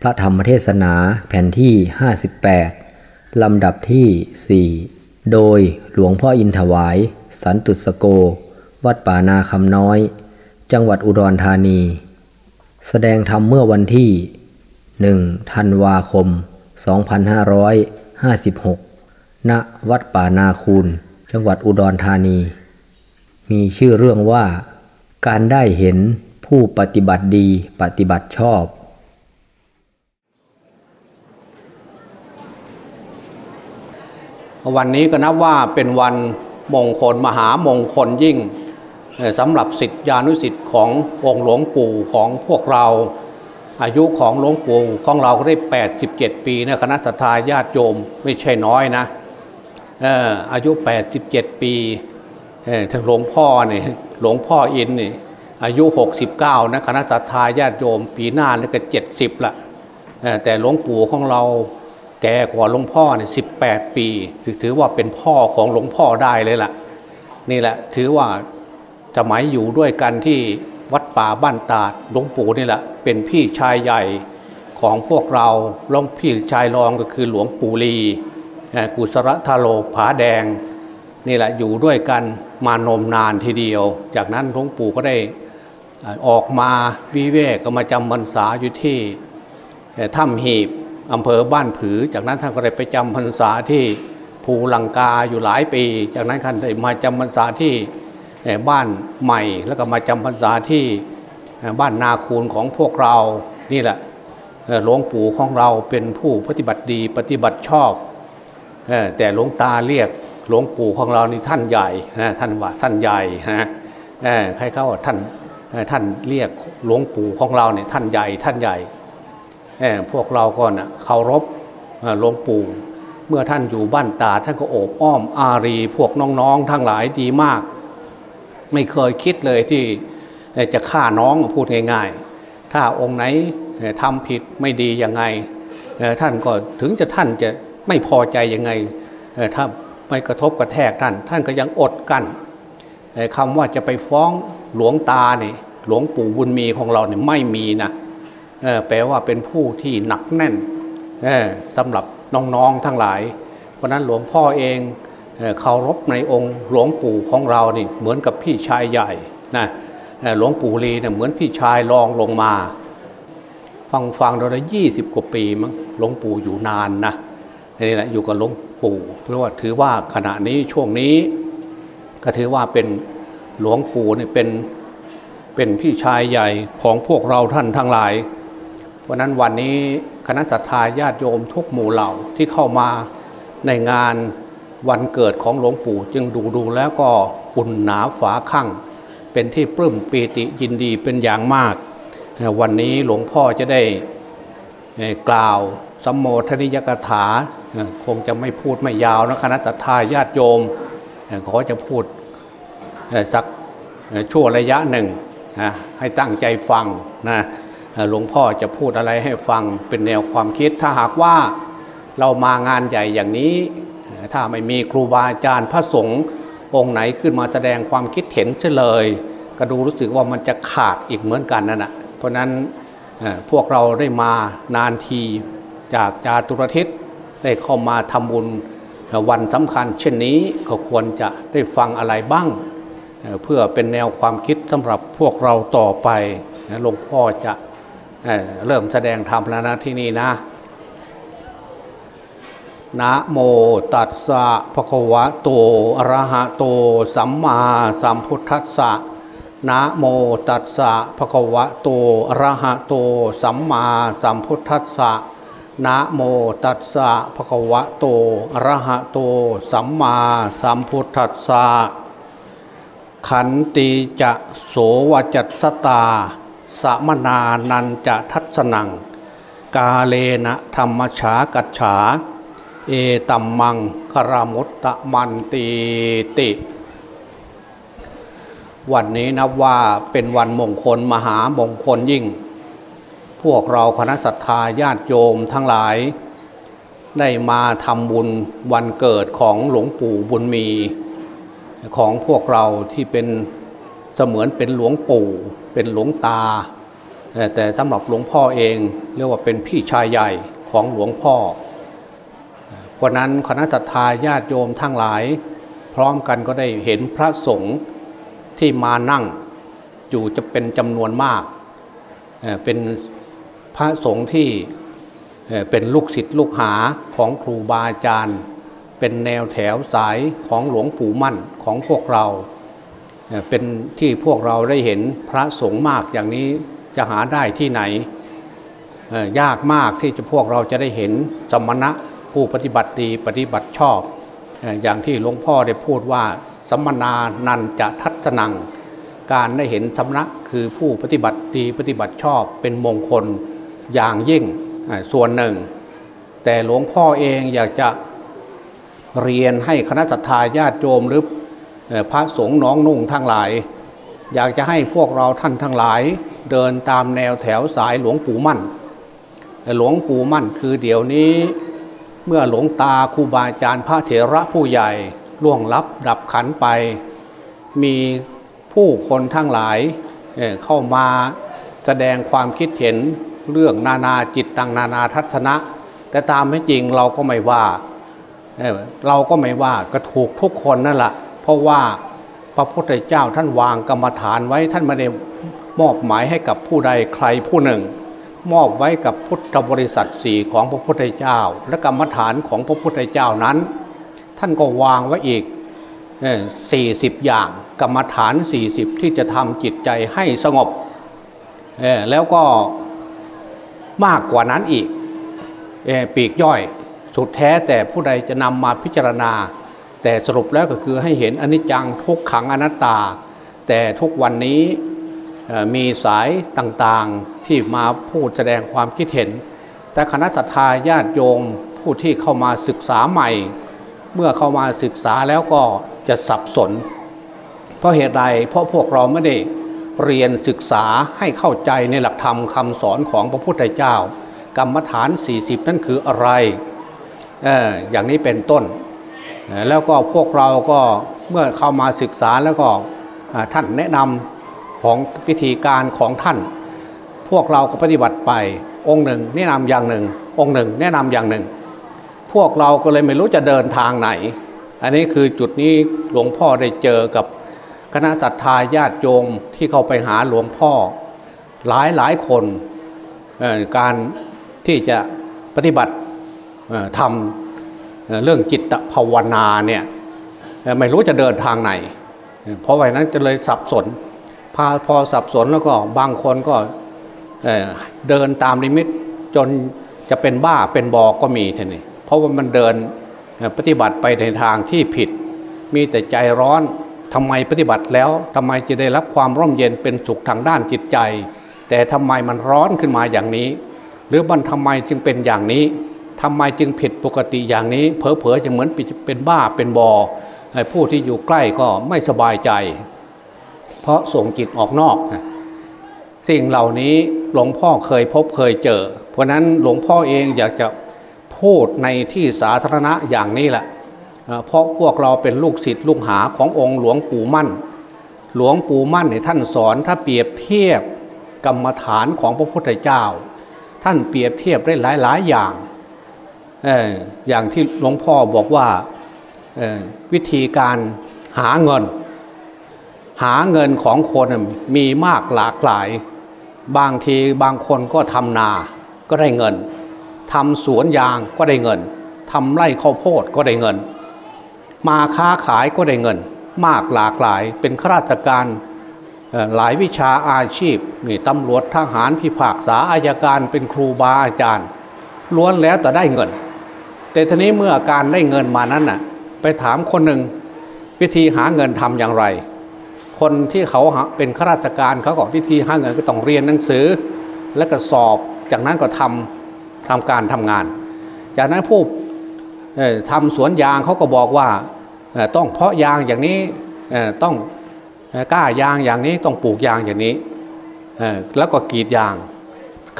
พระธรรมเทศนาแผ่นที่ 58 ลำดับที่ 4 โดยหลวงพ่ออินถวาย สันตุสโก วัดป่านาคำน้อย จังหวัดอุดรธานี แสดงธรรมเมื่อวันที่ 1 ธันวาคม 2556 ณ วัดป่านาคูน จังหวัดอุดรธานี มีชื่อเรื่องว่า การได้เห็นผู้ปฏิบัติดีปฏิบัติชอบ วันนี้ก็นับว่าเป็นวันมงคลมหามงคลยิ่งสำหรับสิทธิานุสิทธิ์ขององค์หลวงปู่ของพวกเรา อายุของหลวงปู่ของเราก็ได้ 87 ปีนะคณะสัตยาญาติโยมไม่ใช่น้อยนะอายุ 87 ปีเอ่อทั้งหลวงพ่อเนี่ยหลวงพ่ออินนี่อายุ 69 นะคณะสัตยาญาติโยม ปีหน้านี่ก็ 70ละแต่หลวงปู่ของเรา แก่กว่าหลวงพ่อเนี่ยสิปีถือถือว่าเป็นพ่อของหลวงพ่อได้เลยล่ะ นี่แหละถือว่าสมัยอยู่ด้วยกันที่วัดป่าบ้านตาดหลวงปู่นี่แหละ เป็นพี่ชายใหญ่ของพวกเราหลวงพี่ชายรองก็คือหลวงปู่ลีกุศลทาโลผาแดง นี่แหละอยู่ด้วยกันมานมนานทีเดียว จากนั้นหลวงปู่ก็ได้ออออกมาวิเวกก็มาจำพรรษาอยู่ที่ถ้ำหีบ อำเภอบ้านผือ จากนั้นท่านก็ได้ไปจำพรรษาที่ภูลังกาอยู่หลายปี จากนั้นท่านได้มาจำพรรษาที่บ้านใหม่ แล้วก็มาจำพรรษาที่บ้านนาคูนของพวกเรานี่แหละหลวงปู่ของเราเป็นผู้ปฏิบัติดีปฏิบัติชอบ แต่หลวงตาเรียกหลวงปู่ของเรานี่ท่านใหญ่นะท่านว่าท่านใหญ่นะใครเขาว่าท่านท่านเรียกหลวงปู่ของเราเนี่ยท่านใหญ่ท่านใหญ่ พวกเราก็นะเคารพหลวงปู่เมื่อท่านอยู่บ้านตาท่านก็โอบอ้อมอารี พวกน้องๆ ทั้งหลายดีมาก ไม่เคยคิดเลยที่จะฆ่าน้องพูดง่าย ๆ ถ้าองค์ไหนทำผิดไม่ดียังไงท่านก็ถึงจะท่านจะไม่พอใจยังไงถ้าไม่กระทบกระแทกท่าน ท่านก็ยังอดกันคำว่าจะไปฟ้องหลวงตาเนี่ยหลวงปู่บุญมีของเราเนี่ยไม่มีนะ แปลว่าเป็นผู้ที่หนักแน่นสำหรับน้องๆทั้งหลาย เพราะนั้นหลวงพ่อเองเคารพในองค์หลวงปู่ของเรานี่เหมือนกับพี่ชายใหญ่นะหลวงปู่ลีเนี่ยเหมือนพี่ชายรองลงมา ฟังฟังเราได้ยี่สิบกว่าปีมั้งหลวงปู่อยู่นานนะนี่แหละอยู่กับหลวงปู่เพราะว่าถือว่าขณะนี้ช่วงนี้ ก็ถือว่าเป็นหลวงปู่เนี่ยเป็นเป็นพี่ชายใหญ่ของพวกเราท่านทั้งหลาย เพราะนั้นวันนี้คณะสัตยาญาติโยมทุกหมู่เหล่าที่เข้ามาในงานวันเกิดของหลวงปู่จึงดูดูแล้วก็อุ่นหนาฝาข้างเป็นที่ปลื้มปีติยินดีเป็นอย่างมาก วันนี้หลวงพ่อจะได้กล่าวสัมโมทนิยกถาคงจะไม่พูดไม่ยาวนะคณะสัตยาญาติโยมขอจะพูดสักชั่วระยะหนึ่งให้ตั้งใจฟังนะ หลวงพ่อจะพูดอะไรให้ฟังเป็นแนวความคิด ถ้าหากว่าเรามางานใหญ่อย่างนี้ ถ้าไม่มีครูบาอาจารย์พระสงฆ์องค์ไหนขึ้นมาแสดงความคิดเห็นเฉลย ก็ดูรู้สึกว่ามันจะขาดอีกเหมือนกันนั่นแหะเพราะนั้นพวกเราได้มานานทีจากจาตุรทิศได้เข้ามาทำบุญวันสำคัญ เช่นนี้ก็ควรจะได้ฟังอะไรบ้าง เพื่อเป็นแนวความคิดสำหรับพวกเราต่อไปหลวงพ่อจะ เเริ่มแสดงธรรมแล้วนะที่นี่นะ นะโมตัสสะภะคะวะโตอะระหะโต สัมมาสัมพุทธัสสะนะโมตัสสะภะคะวะโตอะระหะโต สัมมาสัมพุทธัสสะนะโมตัสสะภะคะวะโตอะระหะโต สัมมาสัมพุทธัสสะขันติจะโสวจัตสตา สมนานันจะทัศนัง กาเลนะธรรมชากัจฉา เอตัมมังคารมุตตะมันตีติ วันนี้นับว่าเป็นวันมงคลมหามงคลยิ่ง พวกเราคณะสัตยาญาติโยมทั้งหลาย ได้มาทำบุญวันเกิดของหลวงปู่บุญมี ของพวกเราที่เป็น เสมือนเป็นหลวงปู่ เป็นหลวงตา แต่สำหรับหลวงพ่อเองเรียกว่าเป็นพี่ชายใหญ่ของหลวงพ่อวันนั้นคณะทาญาติโยมทั้งหลาย พร้อมกันก็ได้เห็นพระสงฆ์ที่มานั่งอยู่จะเป็นจำนวนมาก เป็นพระสงฆ์ที่เป็นลูกศิษย์ลูกหาของครูบาอาจารย์ เป็นแนวแถวสายของหลวงปู่มั่นของพวกเรา เป็นที่พวกเราได้เห็นพระสงฆ์มากอย่างนี้จะหาได้ที่ไหน ยากมากที่จะพวกเราจะได้เห็นสมณะผู้ปฏิบัติดีปฏิบัติชอบ อย่างที่หลวงพ่อได้พูดว่าสมนานันจะทัศนัง การได้เห็นสมณะคือผู้ปฏิบัติดีปฏิบัติชอบเป็นมงคลอย่างยิ่งส่วนหนึ่ง แต่หลวงพ่อเองอยากจะเรียนให้คณะสัตยาญาติโยมหรือ พระสงฆ์น้องนุ่งทั้งหลาย อยากจะให้พวกเราท่านทั้งหลาย เดินตามแนวแถวสายหลวงปู่มั่น หลวงปู่มั่นคือเดี๋ยวนี้ เมื่อหลวงตาครูบาอาจารย์พระเถระผู้ใหญ่ล่วงลับดับขันไป มีผู้คนทั้งหลายเข้ามาแสดงความคิดเห็นเรื่องนานาจิตตังนานาทัศนะ แต่ตามไม่จริงเราก็ไม่ว่า เราก็ไม่ว่าก็ถูกทุกคนนั่นแหละ เพราะว่าพระพุทธเจ้าท่านวางกรรมฐานไว้ท่านไม่ได้มอบหมายให้กับผู้ใดใครผู้หนึ่ง มอบไว้กับพุทธบริษัทสี่ของพระพุทธเจ้า และกรรมฐานของพระพุทธเจ้านั้น ท่านก็วางไว้อีกสี่สิบอย่างกรรมฐาน 40 ที่จะทำจิตใจให้สงบแล้วก็มากกว่านั้นอีกปีกย่อย สุดแท้แต่ผู้ใดจะนำมาพิจารณา แต่สรุปแล้วก็คือให้เห็นอนิจจังทุกขังอนัตตา แต่ทุกวันนี้มีสายต่างๆที่มาพูดแสดงความคิดเห็น แต่คณะสัตยาญาติโยมผู้ที่เข้ามาศึกษาใหม่ เมื่อเข้ามาศึกษาแล้วก็จะสับสน เพราะเหตุใดเพราะพวกเราไม่ได้เรียนศึกษาให้เข้าใจในหลักธรรมคำสอนของพระพุทธเจ้า กรรมฐาน 40 นั่นคืออะไรออย่างนี้เป็นต้น แล้วก็พวกเราก็เมื่อเข้ามาศึกษาแล้วก็ท่านแนะนำของวิธีการของท่าน พวกเราก็ปฏิบัติไปองค์หนึ่ง แนะนำอย่างหนึ่ง องค์หนึ่ง แนะนำอย่างหนึ่ง พวกเราก็เลยไม่รู้จะเดินทางไหน อันนี้คือจุดนี้หลวงพ่อได้เจอกับคณะศรัทธาญาติโยมที่เข้าไปหาหลวงพ่อหลายหลายคนการที่จะปฏิบัติทำ เรื่องจิตภาวนาเนี่ยไม่รู้จะเดินทางไหน เพราะว่านั้นจะเลยสับสนพอพอสับสนแล้วก็บางคนก็เดินตามลิมิตจนจะเป็นบ้าเป็นบอก็มีท่านี่เพราะว่ามันเดินปฏิบัติไปในทางที่ผิด มีแต่ใจร้อนทำไมปฏิบัติแล้วทำไมจะได้รับความร่มเย็นเป็นสุขทางด้านจิตใจ แต่ทำไมมันร้อนขึ้นมาอย่างนี้ หรือมันทำไมจึงเป็นอย่างนี้ ทำไมจึงผิดปกติอย่างนี้ เผลอๆจะเหมือนเป็นบ้าเป็นบอผู้ที่อยู่ใกล้ก็ไม่สบายใจ เพราะส่งจิตออกนอกนะสิ่งเหล่านี้หลวงพ่อเคยพบเคยเจอ เพราะนั้นหลวงพ่อเองอยากจะพูดในที่สาธารณะอย่างนี้แหละเพราะพวกเราเป็นลูกศิษย์ลูกหาขององค์หลวงปู่มั่น หลวงปู่มั่นเนี่ยท่านสอนถ้าเปรียบเทียบกรรมฐานของพระพุทธเจ้า ท่านเปรียบเทียบได้หลายหลายอย่าง อย่างที่หลวงพ่อบอกว่าวิธีการหาเงิน หาเงินของคนมีมากหลากหลาย บางทีบางคนก็ทำนาก็ได้เงินทำสวนยางก็ได้เงินทำไร่ข้าวโพดก็ได้เงิน มาค้าขายก็ได้เงิน มากหลากหลายเป็นข้าราชการหลายวิชาอาชีพนี่ตำรวจทหารพิพากษาอายการเป็นครูบาอาจารย์ล้วนแล้วแต่ได้เงิน แต่ทีนี้เมื่อการได้เงินมานั้นน่ะไปถามคนหนึ่งวิธีหาเงินทำอย่างไร คนที่เขาเป็นข้าราชการเขาก็วิธีหาเงินก็ต้องเรียนหนังสือ แล้วก็สอบจากนั้นก็ทำทำการทำงาน จากนั้นผู้ทำสวนยางเขาก็บอกว่าต้องเพาะยางอย่างนี้ต้องกล้ายางอย่างนี้ต้องปลูกยางอย่างนี้แล้วก็กรีดยาง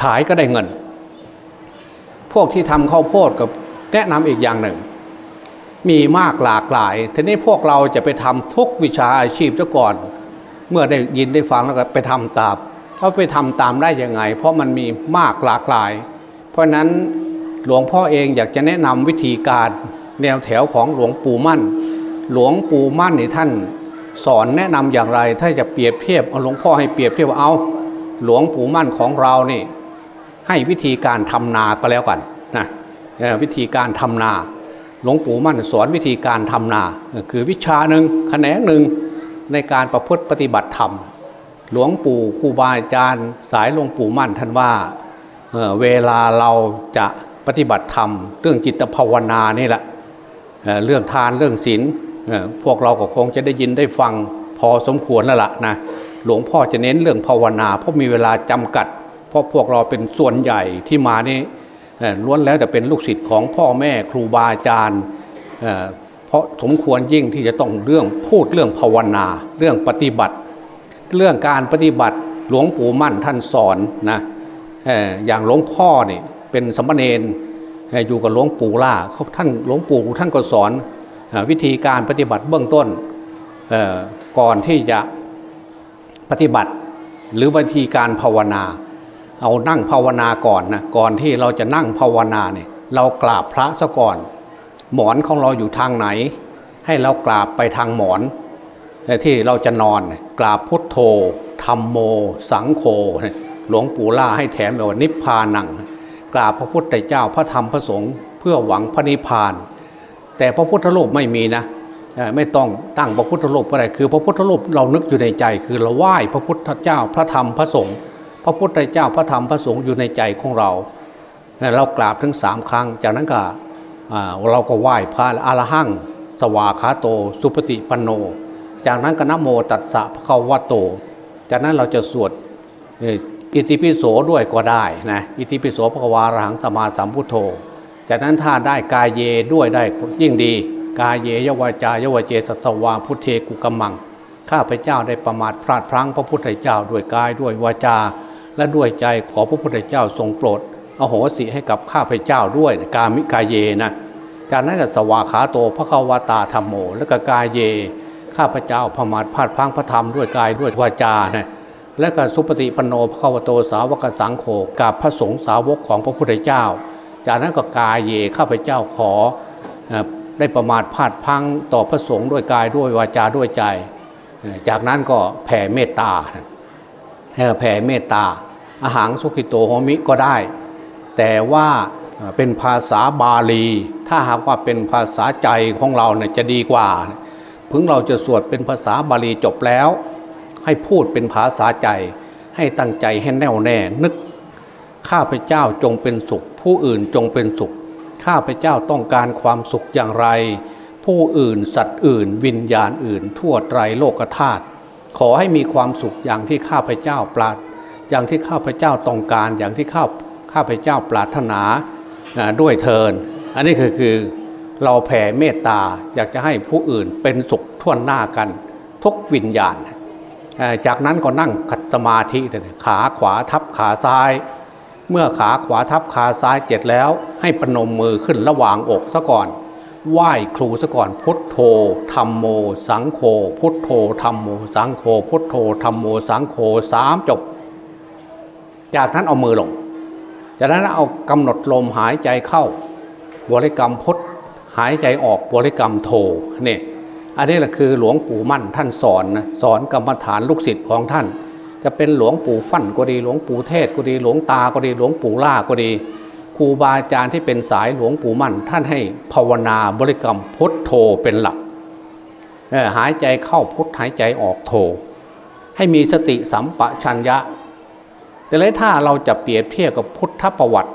ขายก็ได้เงิน พวกที่ทำข้าวโพดกับ แนะนำอีกอย่างหนึ่ง มีมากหลากหลาย ทีนี้พวกเราจะไปทำทุกวิชาอาชีพซะก่อน เมื่อได้ยินได้ฟังแล้วก็ไปทำตามเราไปทำตามได้ยังไง เพราะมันมีมากหลากหลาย เพราะนั้นหลวงพ่อเองอยากจะแนะนำวิธีการแนวแถวของหลวงปู่มั่น หลวงปู่มั่นนี่ท่าน สอนแนะนำอย่างไร ถ้าจะเปรียบเทียบเอาหลวงพ่อให้เปรียบเทียบเอาหลวงปู่มั่นของเรานี่ให้วิธีการทำนาก็แล้วกัน วิธีการทำนา หลวงปู่มั่นสอนวิธีการทำนา คือวิชาหนึ่งแขนงหนึ่งในการประพฤติปฏิบัติธรรม หลวงปู่ครูบาอาจารย์สายหลวงปู่มั่นท่านว่าเเวลาเราจะปฏิบัติธรรม เรื่องจิตภาวนานี่แหละเเรื่องทานเรื่องศีลพวกเราก็คงจะได้ยินได้ฟังพอสมควรแล้วล่ะนะหลวงพ่อจะเน้นเรื่องภาวนา เพราะมีเวลาจำกัด เพราะพวกเราเป็นส่วนใหญ่ที่มานี่ ล้วนแล้วแต่เป็นลูกศิษย์ของพ่อแม่ครูบาอาจารย์เพราะสมควรยิ่งที่จะต้องเรื่องพูดเรื่องภาวนา เรื่องปฏิบัติ เรื่องการปฏิบัติหลวงปู่มั่นท่านสอนนะอย่างหลวงพ่อนี่เป็นสมณเณรอยู่กับหลวงปู่ล่าเขาท่านหลวงปู่ท่านก็สอนวิธีการปฏิบัติเบื้องต้นก่อนที่จะปฏิบัติหรือวิธีการภาวนา เอานั่งภาวนาก่อนนะก่อนที่เราจะนั่งภาวนาเนี่ยเรากราบพระซะก่อน หมอนของเราอยู่ทางไหน ให้เรากราบไปทางหมอนที่เราจะนอนกราบพุทโธธรรมโม สังโฆหลวงปู่ล่าให้แถมแบบว่านิพพานัง กราบพระพุทธเจ้าพระธรรมพระสงฆ์เพื่อหวังพระนิพพาน แต่พระพุทธรูปไม่มีนะไม่ต้องตั้งพระพุทธรูปอะไรคือพระพุทธรูปเรานึกอยู่ในใจ คือเราไหว้พระพุทธเจ้าพระธรรมพระสงฆ์ พระพุทธเจ้าพระธรรมพระสงฆ์อยู่ในใจของเรา เรากราบถึงสามครั้ง จากนั้นก็เราก็ไหว้พระอรหังสวาขาโต สุปฏิปันโน จากนั้นก็นโมตัสสะพระขาวโต จากนั้นเราจะสวดอิติปิโสด้วยก็ได้นะอิติปิโสพระวารหังสมาสัมพุทโธ จากนั้นถ้าได้กายเยด้วยได้ยิ่งดี กายเยยวาจายวเจสสวาพุทเทกุกมัง ข้าพเจ้าได้ประมาทพลาดพลั้งพระพุทธเจ้าด้วยกายด้วยวาจา และด้วยใจขอพระพุทธเจ้าทรงโปรดอโหสิให้กับข้าพเจ้าด้วยกามิกายเยนะจากนั้นก็สวาขาโตพระขาวตาธรรมโม และก็กายเย ข้าพเจ้าประมาทพลาดพังพระธรรมด้วยกายด้วยวาจานะและก็สุปฏิปโนพระขาวโตสาวกสังโฆกับพระสงฆ์สาวกของพระพุทธเจ้า จากนั้นก็กายเยข้าพเจ้าขอได้ประมาทพลาดพังต่อพระสงฆ์ด้วยกายด้วยวาจาด้วยใจ จากนั้นก็แผ่เมตตาแผ่เมตตา อาหารสุขิโตโฮมิก็ได้ แต่ว่าเป็นภาษาบาลี ถ้าหากว่าเป็นภาษาใจของเราเนี่ยจะดีกว่าพึงเราจะสวดเป็นภาษาบาลีจบแล้ว ให้พูดเป็นภาษาใจ ให้ตั้งใจให้แน่วแน่นึก ข้าพเจ้าจงเป็นสุข ผู้อื่นจงเป็นสุข ข้าพเจ้าต้องการความสุขอย่างไร ผู้อื่นสัตว์อื่น วิญญาณอื่น ทั่วไตรโลกธาตุขอให้มีความสุขอย่างที่ข้าพเจ้าปราร อย่างที่ข้าพเจ้าต้องการอย่างที่ข้าข้าพเจ้าปรารถนาด้วยเทิน อันนี้คือคือเราแผ่เมตตาอยากจะให้ผู้อื่นเป็นสุขทั่วหน้ากัน ทุกวิญญาณ จากนั้นก็นั่งขัดสมาธิขาขวาทับขาซ้าย เมื่อขาขวาทับขาซ้ายเจ็ดแล้ว ให้ปนมมือขึ้นระหว่างอกซะก่อนไหว้ครูซะก่อนพุทโธธรรมโม สังโฆพุทโธธรรมโม สังโฆพุทโธธรรมโมสังโฆสามจบ จากนั้นเอามือลง จากนั้นเอากำหนดลมหายใจเข้า บริกรรมพุทหายใจออกบริกรรมโธนี่อันนี้แหละคือหลวงปู่มั่นท่านสอนนะสอนกรรมฐานลูกศิษย์ของท่าน จะเป็นหลวงปู่ฟั่นก็ดีหลวงปู่เทศก็ดีหลวงตาก็ดีหลวงปู่ล่าก็ดีครูบาอาจารย์ที่เป็นสายหลวงปู่มั่น ท่านให้ภาวนาบริกรรมพุทโธเป็นหลักหายใจเข้าพุทหายใจออกโธให้มีสติสัมปชัญญะ แต่เลยถ้าเราจะเปรียบเทียบกับพุทธประวัติ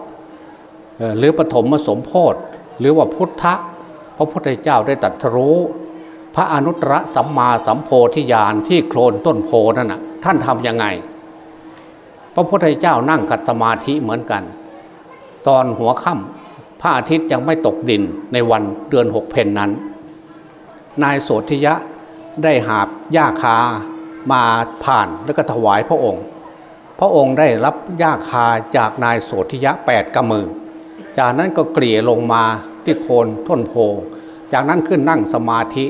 หรือปฐมสมโพธิหรือว่าพุทธพระพุทธเจ้าได้ตรัสรู้ พระอนุตตรสัมมาสัมโพธิญาณที่โคลนต้นโพนั่นนะท่านทำยังไง พระพุทธเจ้านั่งกัดสมาธิเหมือนกัน ตอนหัวค่ำพระอาทิตย์ยังไม่ตกดินในวันเดือนหกเพนนั้น นายโสธิยะได้หาบหญ้าคามาผ่านแล้วก็ถวายพระองค์ พระองค์ได้รับหญ้าคาจากนายโสธิยะแปดกำมือ จากนั้นก็เกลี่ยลงมาที่โคนต้นโพ จากนั้นขึ้นนั่งสมาธิ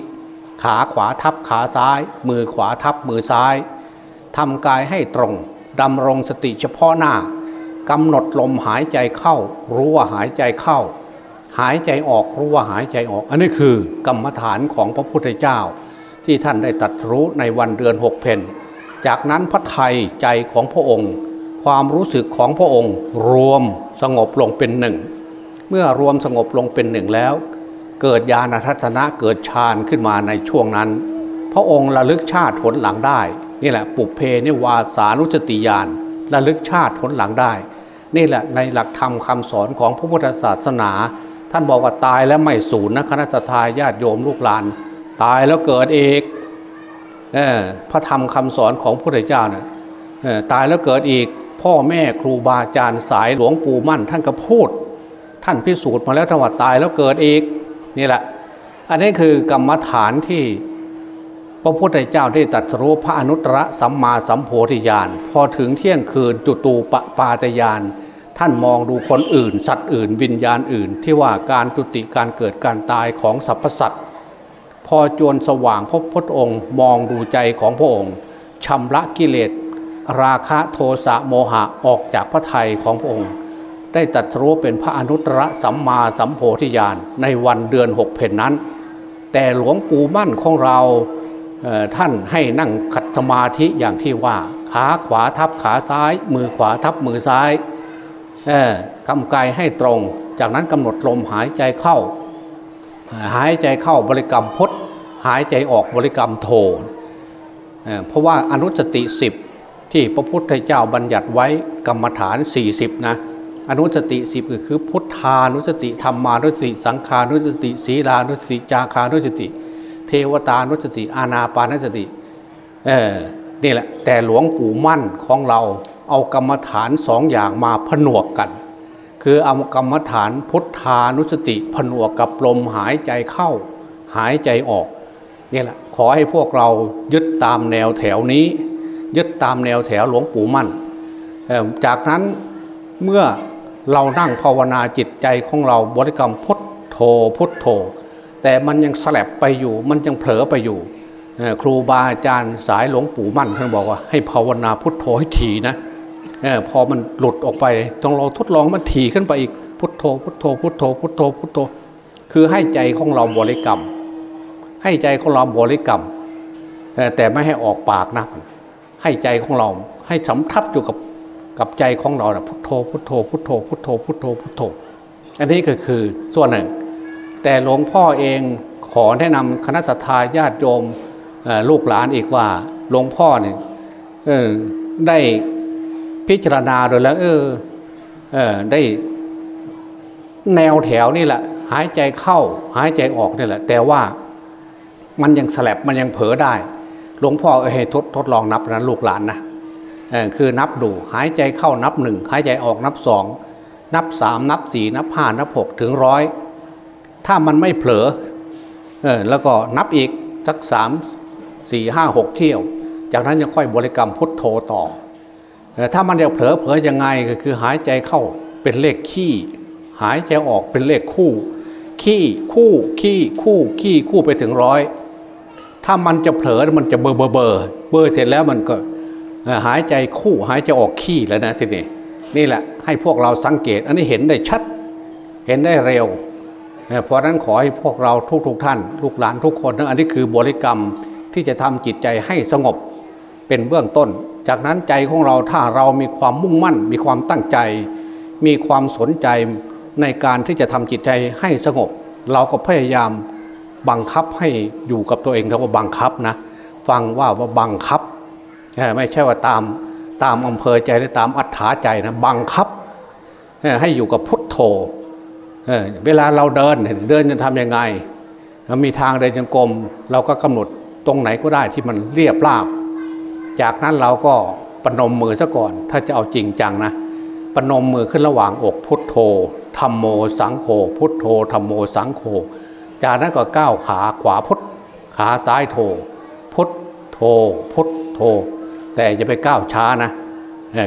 ขาขวาทับขาซ้าย มือขวาทับมือซ้ายทำกายให้ตรงดำรงสติเฉพาะหน้ากำหนดลมหายใจเข้า รู้ว่าหายใจเข้า หายใจออกรู้ว่าหายใจออก อันนี้คือกรรมฐานของพระพุทธเจ้า ที่ท่านได้ตรัสรู้ในวันเดือนหกเพน จากนั้นพระไทยใจของพระองค์ ความรู้สึกของพระองค์ รวมสงบลงเป็นหนึ่ง เมื่อรวมสงบลงเป็นหนึ่งแล้ว เกิดญาณทัศนะเกิดฌานขึ้นมาในช่วงนั้น พระองค์ระลึกชาติผลหลังได้นี่แหละปุเพนิวาสานุจติยานระลึกชาติผลหลังได้ นี่แหละในหลักธรรมคำสอนของพระพุทธศาสนา ท่านบอกว่าตายแล้วไม่สูญนะคณะทาญาติโยมลูกหลาน ตายแล้วเกิดเอก พระธรรมคำสอนของพระพุทธเจ้านี่ยตายแล้วเกิดอีกพ่อแม่ครูบาอาจารย์สายหลวงปู่มั่น ท่านก็พูด ท่านพิสูจน์มาแล้วทั้งว่าตายแล้วเกิดอีกนี่แหละ อันนี้คือกรรมฐานที่พระพุทธเจ้าได้ตรัสรู้พระอนุตตรสัมมาสัมโพธิญาณพอถึงเที่ยงคืนจุตูปปาตยานท่านมองดูคนอื่น สัตว์อื่น วิญญาณอื่น ที่ว่าการจุติการเกิดการตายของสรรพสัตว์ อจวนสว่างพบพระองค์มองดูใจของพระองค์ชำระกิเลส ราคะโทสะโมหะออกจากพระทัยของพระองค์ ได้ตัดรู้เป็นพระอนุตตรสัมมาสัมโพธิญาณในวันเดือนหกเพนนั้น แต่หลวงปู่มั่นของเราท่านให้นั่งขัดสมาธิอย่างที่ว่า ขาขวาทับขาซ้าย มือขวาทับมือซ้ายกำกายให้ตรง จากนั้นกำหนดลมหายใจเข้า หายใจเข้าบริกรรมพดหายใจออกบริกรรมโทเพราะว่าอนุสติสิบที่พระพุทธเจ้าบัญญัติไว้กรรมฐาน 40 นะอนุสติสิบก็คือพุทธานุสติธรรมานุสติ สังขานุสติ ศีลานุสติจาคานุสติ เทวตานุสติ อาณาปานุสติเออนี่แหละแต่หลวงปู่มั่นของเราเอากรรมฐานสองอย่างมาผนวกกัน คือเอากรรมฐานพุทธานุสติผนวกกับลมหายใจเข้า หายใจออกนี่แหละขอให้พวกเรายึดตามแนวแถวนี้ ยึดตามแนวแถวหลวงปู่มั่น จากนั้นเมื่อเรานั่งภาวนาจิตใจของเราบริกรรมพุทโธพุทโธ แต่มันยังสลับไปอยู่มันยังเผลอไปอยู่ครูบาอาจารย์สายหลวงปู่มั่นท่านบอกว่าให้ภาวนาพุทโธให้ถี่นะ พอมันหลุดออกไปต้องเราทดลองมันถี่ขึ้นไปอีกพุทโธพุทโธพุทโธพุทโธพุทโธ คือให้ใจของเราบริกรรม ให้ใจของเราบริกรรม แต่ไม่ให้ออกปากนะให้ใจของเราให้สำทับอยู่กับกับใจของเราพุทโธพุทโธพุทโธพุทโธพุทโธพุทโธ อันนี้ก็คือส่วนหนึ่ง แต่หลวงพ่อเองขอแนะนำคณะสัตยาญาติโยมลูกหลานอีกว่าหลวงพ่อเนี่ยได้ พิจารณาโดยแล้ว เออเออได้แนวแถวนี่แหละ หายใจเข้า หายใจออกนี่แหละ แต่ว่ามันยังสลับมันยังเผลอได้ หลวงพ่อให้ทดทดลองนับนะลูกหลานนะคือนับดูหายใจเข้านับหนึ่งหายใจออกนับสองนับสามนับสี่นับห้านับหกถึงร้อยถ้ามันไม่เผลอเออแล้วก็นับอีกสักสามสี่ห้าหกเที่ยว จากนั้นยังค่อยบริกรรมพุทโธต่อ ถ้ามันจะเผลอเผลอยังไงก็คือหายใจเข้าเป็นเลขขี้ หายใจออกเป็นเลขคู่ ขี้คู่ขี้คู่ขี้คู่ไปถึงร้อยถ้ามันจะเผลอมันจะเบอร์เบอร์เบอร์เบอร์เสร็จแล้วมันก็หายใจคู่หายใจออกขี้แล้วนะทีนี้นี่แหละให้พวกเราสังเกต อันนี้เห็นได้ชัด เห็นได้เร็วเพราะนั้นขอให้พวกเราทุกๆทท่าน ลูกหลานทุกคนอันนี้คือบริกรรมที่จะทำจิตใจให้สงบเป็นเบื้องต้น จากนั้นใจของเราถ้าเรามีความมุ่งมั่น มีความตั้งใจ มีความสนใจในการที่จะทำจิตใจให้สงบ เราก็พยายามบังคับให้อยู่กับตัวเองครับว่าบังคับนะฟังว่าว่าบังคับไม่ใช่ว่าตามตามอำเภอใจหรือตามอัธยาใจนะบังคับให้อยู่กับพุทโธเวลาเราเดินเดินจะทำยังไง มีทางเดินจงกรมเราก็กำหนดตรงไหนก็ได้ที่มันเรียบราบ จากนั้นเราก็ปนมมือซะก่อน ถ้าจะเอาจริงจังนะปนมมือขึ้นระหว่างอกพุทโธธรรมโมสังโฆพุทโธธรรมโมสังโฆจากนั้นก็ก้าวขาขวาพุทขาซ้ายโธพุทโธพุทโธแต่จะไปก้าวช้านะ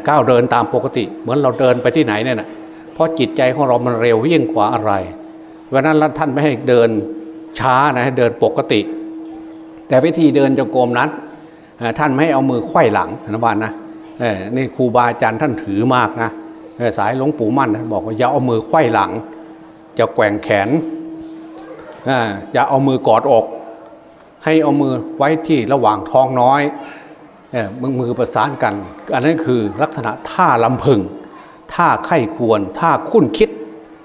ก้าวเดินตามปกติ เหมือนเราเดินไปที่ไหนเนี่ยนะเพราะจิตใจของเรามันเร็วยิ่งกว่าอะไรวันนั้นท่านไม่ให้เดินช้านะให้เดินปกติ แต่วิธีเดินจงกรมนั้น ท่านไม่ให้เอามือไขว้หลังนะบานนะนี่ครูบาอาจารย์ท่านถือมากนะสายหลวงปู่มั่นท่านบอกว่าอย่าเอามือไขว้หลังจะแกว่งแขนอย่าเอามือกอดอก ให้เอามือไว้ที่ระหว่างท้องน้อยมือมือประสานกัน อันนั้นคือลักษณะท่าลำพึงท่าไข้ควรท่าคุ้นคิด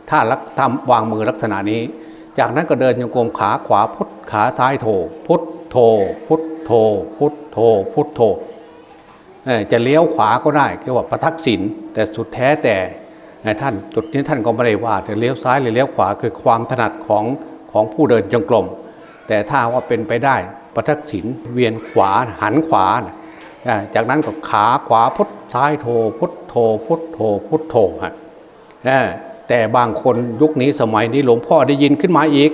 ท่าลักทำวางมือลักษณะนี้ จากนั้นก็เดินโยงกมขาขวาพุทธขาซ้ายโถ พุทธโถพุทธ โถพุทธโถพุทธโถจะเลี้ยวขวาก็ได้เรียกว่าประทักษิณแต่สุดแท้แต่ท่านจุดนี้ท่านก็ไม่ได้ว่าจะเลี้ยวซ้ายหรือเลี้ยวขวาคือความถนัดของของผู้เดินจงกรมแต่ถ้าว่าเป็นไปได้ประทักษิณเวียนขวาหันขวา จากนั้นก็ขาขวาพุทธซ้ายโถพุทธโถพุทธโถพุทธโถฮะแต่บางคนยุคนี้สมัยนี้หลวงพ่อได้ยินขึ้นมาอีก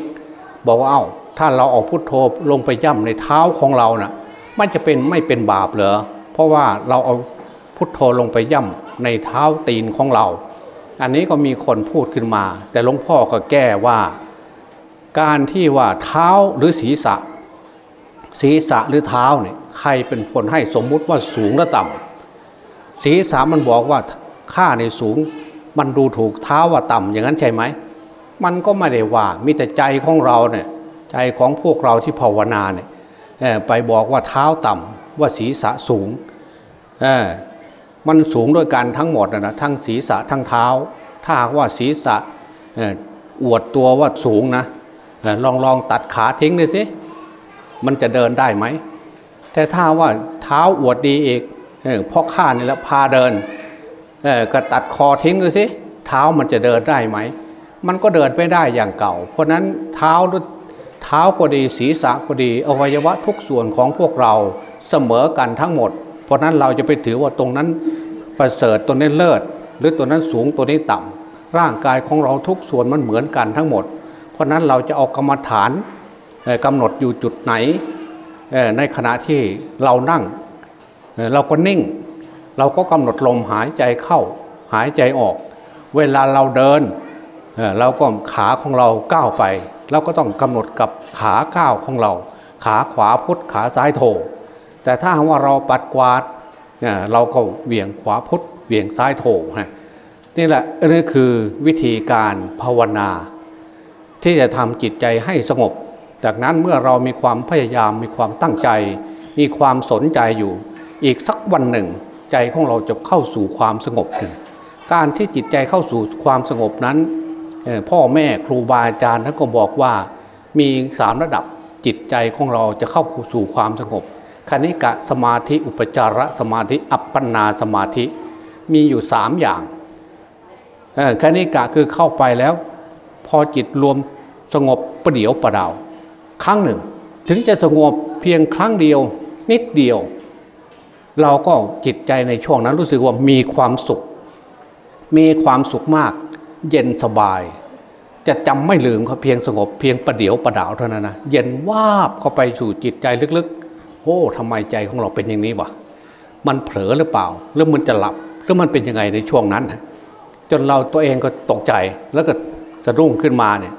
บอกว่าเอา้า ถ้าเราเอาพุทโธลงไปย่ำในเท้าของเรานะ่ะ มันจะเป็นไม่เป็นบาปเหรอเพราะว่าเราเอาพุทโธลงไปย่ำในเท้าตีนของเรา อันนี้ก็มีคนพูดขึ้นมา แต่หลวงพ่อก็แก้ว่า การที่ว่าเท้าหรือศีรษะ ศีรษะหรือเท้าเนี่ยใครเป็นคนให้สมมุติว่าสูงหรือต่ำศีรษะมันบอกว่าข้าในสูงมันดูถูกเท้าว่าต่ำอย่างนั้นใช่ไหมมันก็ไม่ได้ว่ามีแต่ใจของเราเนี่ย ใจของพวกเราที่ภาวนาเนี่ยไปบอกว่าเท้าต่ำว่าศีรษะสูงมันสูงด้วยกันทั้งหมดนะทั้งศีรษะทั้งเท้า ถ้าหากว่าศีรษะอวดตัวว่าสูงนะอลองลองตัดขาทิ้งดูสิมันจะเดินได้ไหมแต่ถ้าว่าเท้าอวดดีอีกเออพ่อข้านี่แหละพาเดินก็ตัดคอทิ้งดูสิเท้ามันจะเดินได้ไหม มันก็เดินไม่ได้อย่างเก่า เพราะนั้นเท้า เท้าก็ดีศีรษะก็ดี อวัยวะทุกส่วนของพวกเราเสมอกันทั้งหมด เพราะนั้นเราจะไปถือว่าตรงนั้นประเสริฐตัวนี้เลิศ หรือตัวนั้นสูงตัวนี้ต่ำร่างกายของเราทุกส่วนมันเหมือนกันทั้งหมด เพราะนั้นเราจะเอากรรมฐานเอ่อกำหนดอยู่จุดไหนในขณะที่เรานั่งเราก็นิ่ง เราก็กำหนดลมหายใจเข้าหายใจออก เวลาเราเดินเราก็ขาของเราก้าวไป เราก็ต้องกำหนดกับขาก้าวของเรา ขาขวาพุทธขาซ้ายโถ แต่ถ้าว่าเราปัดกวาดเอ่อเราก็เหวี่ยงขวาพุทธเหวี่ยงซ้ายโถนะนี่แหละนี่คือวิธีการภาวนา ที่จะทำจิตใจให้สงบ จากนั้นเมื่อเรามีความพยายามมีความตั้งใจ มีความสนใจอยู่ อีกสักวันหนึ่ง ใจของเราจะเข้าสู่ความสงบการที่จิตใจเข้าสู่ความสงบนั้น พ่อแม่ครูบาอาจารย์ท่านก็บอกว่ามีสามระดับจิตใจของเราจะเข้าสู่ความสงบคณิกะสมาธิอุปจารสมาธิ อัปปนาสมาธิมีอยู่สามอย่างคณิกะคือเข้าไปแล้ว พอจิตรวมสงบประเดียวประดาวครั้งหนึ่ง ถึงจะสงบเพียงครั้งเดียว นิดเดียว เราก็จิตใจในช่วงนั้นรู้สึกว่ามีความสุข มีความสุขมาก เย็นสบาย จะจำไม่ลืมเขาเพียงสงบเพียงประเดียวประดาวเท่านั้นนะเย็นวาบเข้าไปสู่จิตใจลึกๆโอ้ทำไมใจของเราเป็นอย่างนี้วะมันเผลอหรือเปล่าหรือมันจะหลับหรือมันเป็นยังไงในช่วงนั้น จนเราตัวเองก็ตกใจแล้วก็สะดุ้งขึ้นมาเนี่ย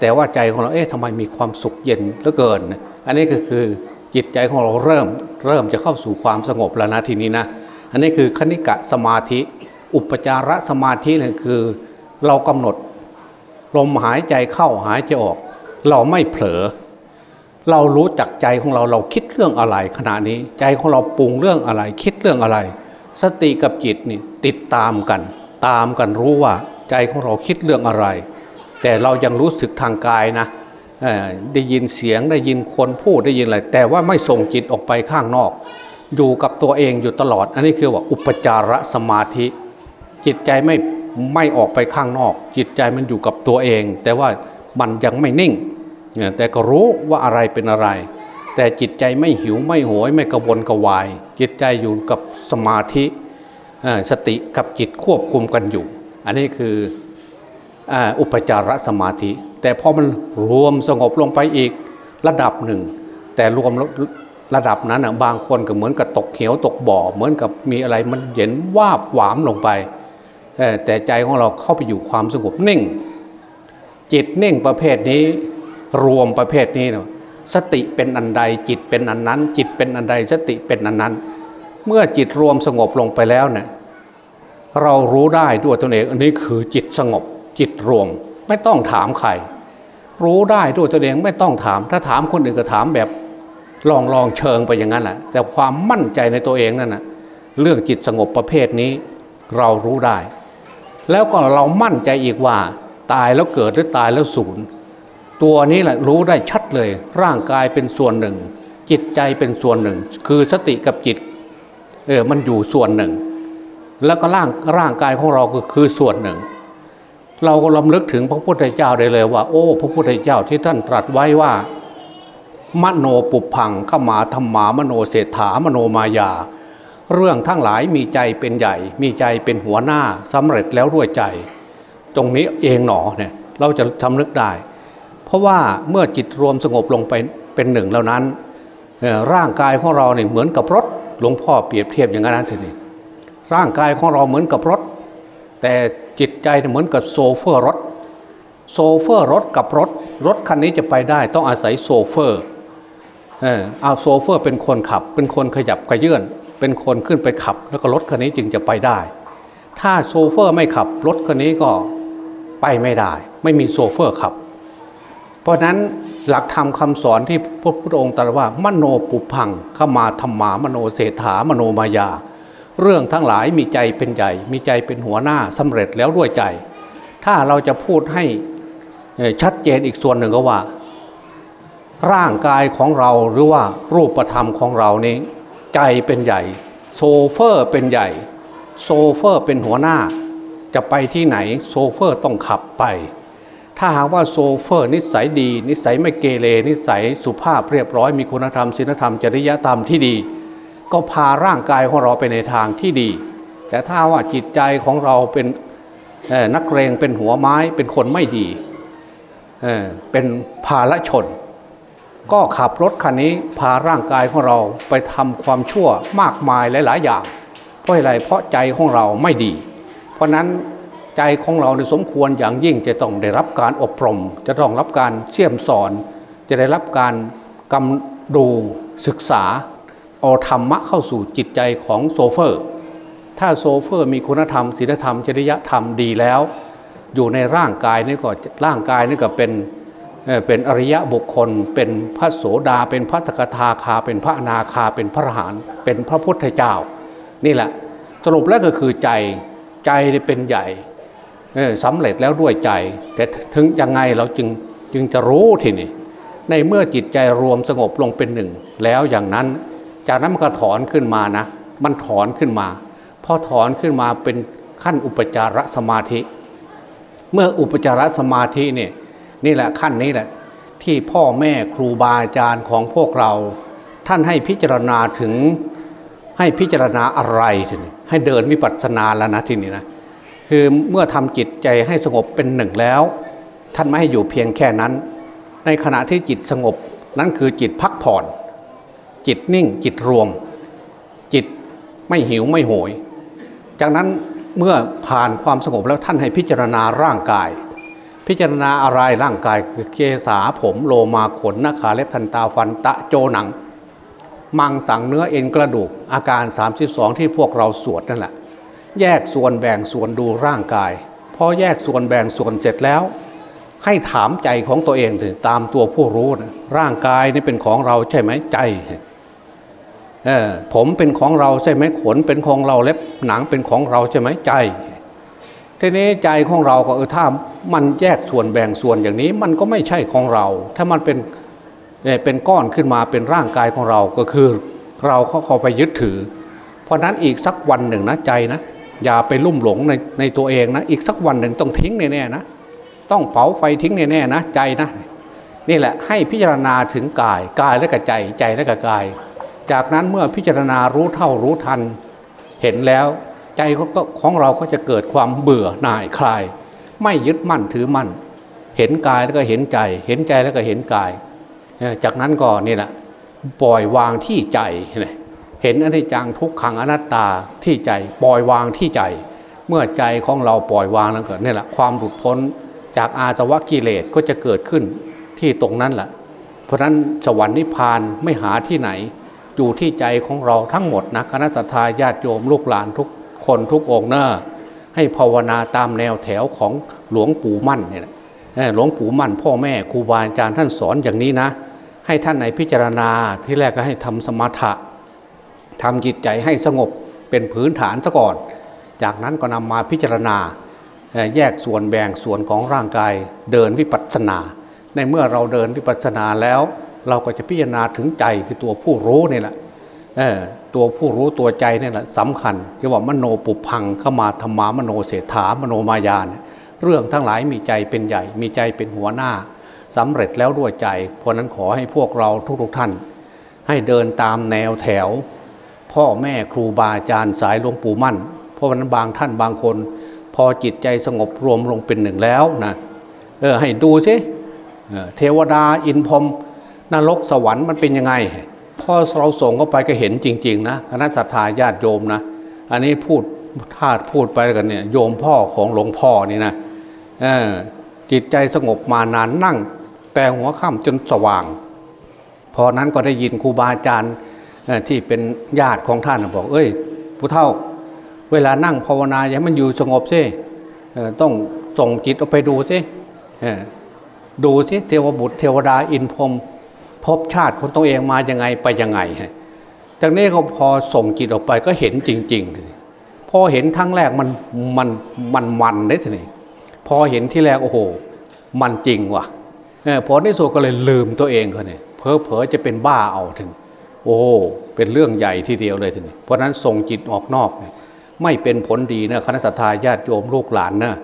แต่ว่าใจของเราเอ๊ะทำไมมีความสุขเย็นเหลือเกิน อันนี้ก็คือจิตใจของเราเริ่มเริ่มจะเข้าสู่ความสงบแล้วนะทีนี้นะอันนี้คือคณิกะสมาธิ อุปจารสมาธินี่ยคือ เรากำหนดลมหายใจเข้าหายใจออก เราไม่เผลอ เรารู้จักใจของเราเราคิดเรื่องอะไรขณะนี้ใจของเราปรุงเรื่องอะไร คิดเรื่องอะไร สติกับจิตนี่ติดตามกัน ตามกันรู้ว่าใจของเราคิดเรื่องอะไร แต่เรายังรู้สึกทางกายนะได้ยินเสียงได้ยินคนพูดได้ยินอะไร แต่ว่าไม่ส่งจิตออกไปข้างนอก อยู่กับตัวเองอยู่ตลอด อันนี้คือว่าอุปจารสมาธิ จิตใจไม่ ไม่ออกไปข้างนอก จิตใจมันอยู่กับตัวเอง แต่ว่ามันยังไม่นิ่ง แต่ก็รู้ว่าอะไรเป็นอะไร แต่จิตใจไม่หิวไม่โหยไม่กระวนกระวาย จิตใจอยู่กับสมาธิสติกับจิตควบคุมกันอยู่ อันนี้คืออุปจารสมาธิ แต่พอมันรวมสงบลงไปอีกระดับหนึ่ง แต่รวมระดับนั้นบางคนก็เหมือนกับตกเหวตกบ่อ เหมือนกับมีอะไรมันเย็นวาบหวามลงไป แต่ใจของเราเข้าไปอยู่ความสงบนิ่ง จิตนิ่งประเภทนี้ รวมประเภทนี้นะสติเป็นอันใดจิตเป็นอันนั้น จิตเป็นอันใดสติเป็นอันนั้น เมื่อจิตรวมสงบลงไปแล้วเนี่ยเรารู้ได้ด้วยตนเองอันนี้คือจิตสงบ จิตรวมไม่ต้องถามใครรู้ได้ด้วยตนเองไม่ต้องถาม ถ้าถามคนอื่นก็ถามแบบลองลองเชิงไปอย่างนั้นแหละแต่ความมั่นใจในตัวเองนั่นนะเรื่องจิตสงบประเภทนี้เรารู้ได้ แล้วก็เรามั่นใจอีกว่า ตายแล้วเกิดหรือตายแล้วสูญตัวนี้แหละรู้ได้ชัดเลย ร่างกายเป็นส่วนหนึ่ง จิตใจเป็นส่วนหนึ่ง คือสติกับจิตเออมันอยู่ส่วนหนึ่ง แล้วก็ร่างร่างกายของเราก็คือส่วนหนึ่ง เราก็ลำลึกถึงพระพุทธเจ้าได้เลยว่า โอ้ พระพุทธเจ้าที่ท่านตรัสไว้ว่ามโนปุพังขมาธรรมามโนเศรษฐามโนมายา เรื่องทั้งหลายมีใจเป็นใหญ่ มีใจเป็นหัวหน้าสำเร็จแล้วด้วยใจ ตรงนี้เองหนอเนี่ยเราจะทำนึกได้ เพราะว่าเมื่อจิตรวมสงบลงไปเป็นหนึ่งแล้วนั้น ร่างกายของเราเนี่ยเหมือนกับรถหลวงพ่อเปรียบเทียบอย่างนั้นทีนี้ร่างกายของเราเหมือนกับรถ แต่จิตใจเหมือนกับโชเฟอร์รถ โชเฟอร์รถกับรถ รถคันนี้จะไปได้ต้องอาศัยโชเฟอร์เออเอาโชเฟอร์เป็นคนขับ เป็นคนขยับเขยื้อน เป็นคนขึ้นไปขับ แล้วก็รถคันนี้จึงจะไปได้ ถ้าโซเฟอร์ไม่ขับ รถคันนี้ก็ไปไม่ได้ ไม่มีโซเฟอร์ขับ เพราะนั้นหลักธรรมคาสอนที่พระพุทธองค์ตรัสว่ามโนปุพังขมาธรรมามโนเศรษฐามโนมายา เรื่องทั้งหลายมีใจเป็นใหญ่ มีใจเป็นหัวหน้าสำเร็จแล้วด้วยใจ ถ้าเราจะพูดให้ชัดเจนอีกส่วนหนึ่งก็ว่า ร่างกายของเราหรือว่ารูปธรรมของเรานี้ ใจเป็นใหญ่ โชเฟอร์เป็นใหญ่ โชเฟอร์เป็นหัวหน้า จะไปที่ไหนโชเฟอร์ต้องขับไป ถ้าหากว่าโชเฟอร์ นิสัยดี นิสัยไม่เกเรนิสัยสุภาพเรียบร้อยมีคุณธรรมศีลธรรมจริยธรรมที่ดี ก็พาร่างกายของเราไปในทางที่ดี แต่ถ้าว่าจิตใจของเราเป็นนักเลงเป็นหัวไม้เป็นคนไม่ดี เป็นพาลชน ก็ขับรถคันนี้พาร่างกายของเราไปทำความชั่วมากมายหลาย ๆ อย่าง เพราะอะไรเพราะใจของเราไม่ดี เพราะนั้นใจของเราในสมควรอย่างยิ่งจะต้องได้รับการอบรม จะต้องรับการเชี่ยมสอน จะได้รับการกำดูศึกษาเอาธรรมะเข้าสู่จิตใจของโซเฟอร์ ถ้าโซเฟอร์มีคุณธรรมศีลธรรมจริยธรรมดีแล้ว อยู่ในร่างกายนี่ก็ร่างกายนี่ก็เป็น เป็นอริยะบุคคล เป็นพระโสดา เป็นพระสกทาคา เป็นพระอนาคา เป็นพระอรหันต์เป็นพระพุทธเจ้า นี่แหละสรุปแล้วก็คือใจใจเป็นใหญ่สำเร็จแล้วด้วยใจ แต่ถึงยังไงเราจึงจึงจะรู้ทีนี่ในเมื่อจิตใจรวมสงบลงเป็นหนึ่ง แล้วอย่างนั้น จากนั้นมันก็ถอนขึ้นมานะ มันถอนขึ้นมาพอถอนขึ้นมาเป็นขั้นอุปจารสมาธิ เมื่ออุปจารสมาธิเนี่ย นี่แหละขั้นนี้แหละ ที่พ่อแม่ครูบาอาจารย์ของพวกเรา ท่านให้พิจารณาถึงให้พิจารณาอะไรทีนี้ให้เดินวิปัสสนาแล้วนะทีนี้นะคือเมื่อทำจิตใจให้สงบเป็นหนึ่งแล้ว ท่านไม่ให้อยู่เพียงแค่นั้น ในขณะที่จิตสงบนั้นคือจิตพักผ่อน จิตนิ่งจิตรวม จิตไม่หิวไม่โหย จากนั้นเมื่อผ่านความสงบแล้วท่านให้พิจารณาร่างกาย พิจารณาอะไรร่างกายคือเกษาผมโลมาขนนาขาเล็บทันตาฟันตะโจหนัง มังสังเนื้อเอ็นกระดูก อาการ 32 ที่พวกเราสวดนั่นแหละ แยกส่วนแบ่งส่วนดูร่างกาย พอแยกส่วนแบ่งส่วนเสร็จแล้ว ให้ถามใจของตัวเองถึงตามตัวผู้รู้นะร่างกายนี่เป็นของเราใช่ไหมใจผมเป็นของเราใช่ไหมขนเป็นของเราเล็บหนังเป็นของเราใช่ไหมใจ ทีนี้ใจของเราก็เออถ้ามันแยกส่วนแบ่งส่วนอย่างนี้ มันก็ไม่ใช่ของเรา ถ้ามันเป็นเป็นก้อนขึ้นมาเป็นร่างกายของเราก็คือเราเขาเขาไปยึดถือ เพราะนั้นอีกสักวันหนึ่งนะใจนะอย่าไปลุ่มหลงในในตัวเองนะ อีกสักวันหนึ่งต้องทิ้งแน่ๆนะ ต้องเผาไฟทิ้งแน่ๆนะใจนะ นี่แหละให้พิจารณาถึงกายกายและกับใจใจและกับกาย จากนั้นเมื่อพิจารณารู้เท่ารู้ทัน เห็นแล้ว ใจของเราก็จะเกิดความเบื่อหน่ายคลาย ไม่ยึดมั่นถือมั่น เห็นกายแล้วก็เห็นใจ เห็นใจแล้วก็เห็นกาย จากนั้นก็นี่แหละปล่อยวางที่ใจ เห็นอนิจจังทุกขังอนัตตาที่ใจ ปล่อยวางที่ใจ เมื่อใจของเราปล่อยวางแล้วเกิดนี่แหละความหลุดพ้นจากอาสวะกิเลสก็จะเกิดขึ้นที่ตรงนั้นแหละเพราะนั้นสวรรค์นิพพานไม่หาที่ไหน อยู่ที่ใจของเราทั้งหมดนะคณะทาญาติโยมลูกหลานทุก คนทุกองค์เนะให้ภาวนาตามแนวแถวของหลวงปู่มั่นเนี่ยหลวงปู่มั่น พ่อแม่ครูบาอาจารย์ท่านสอนอย่างนี้นะ ให้ท่านในพิจารณาที่แรกก็ให้ทำสมถะทำจิตใจให้สงบเป็นพื้นฐานซะก่อน จากนั้นก็นำมาพิจารณาแยกส่วนแบ่งส่วนของร่างกายเดินวิปัสสนา ในเมื่อเราเดินวิปัสสนาแล้ว เราก็จะพิจารณาถึงใจคือตัวผู้รู้นี่แหละ ตัวผู้รู้ตัวใจนี่แหละสำคัญที่ว่ามโนปุพังเข้ามาธรรมามโนเศรษฐามโนมายานเรื่องทั้งหลายมีใจเป็นใหญ่ มีใจเป็นหัวหน้าสำเร็จแล้วด้วยใจ เพราะนั้นขอให้พวกเราทุกๆท่าน ให้เดินตามแนวแถว พ่อแม่ครูบาอาจารย์สายหลวงปู่มั่น เพราะนั้นบางท่านบางคน พอจิตใจสงบรวมลงเป็นหนึ่งแล้วนะเออให้ดูสิเทวดาอินพรมนรกสวรรค์มันเป็นยังไง พอเราส่งเข้าไปก็เห็นจริง ๆ นะคณะสัตยาญาติโยมนะ อันนี้พูดถ้าพูดไปกันเนี่ยโยมพ่อของหลวงพ่อนี่นะจิตใจสงบมานานนั่ง แต่หัวค่ำจนสว่าง พอนั้นก็ได้ยินครูบาอาจารย์ที่เป็นญาติของท่านบอก เอ้ยผู้เฒ่า เวลานั่งภาวนาอย่ามันอยู่สงบซิต้องส่งจิตออกไปดูซิดูซิเทวบุตรเทวดาอินพรม พบชาติคนตัวเองมายังไงไปยังไงจากนี้ก็พอส่งจิตออกไปก็เห็นจริงๆพอเห็นครั้งแรกมันมันมันมันได้ทีนี้พอเห็นที่แรกโอ้โห มันจริงว่ะพอในสุดก็เลยลืมตัวเองเขาเนี่ยเพอเพอจะเป็นบ้าเอาถึงโอ้เป็นเรื่องใหญ่ทีเดียวเลยทีนี้เพราะนั้นส่งจิตออกนอกเนี่ยไม่เป็นผลดีนะคณะสัตยาติโยมลูกหลานนะ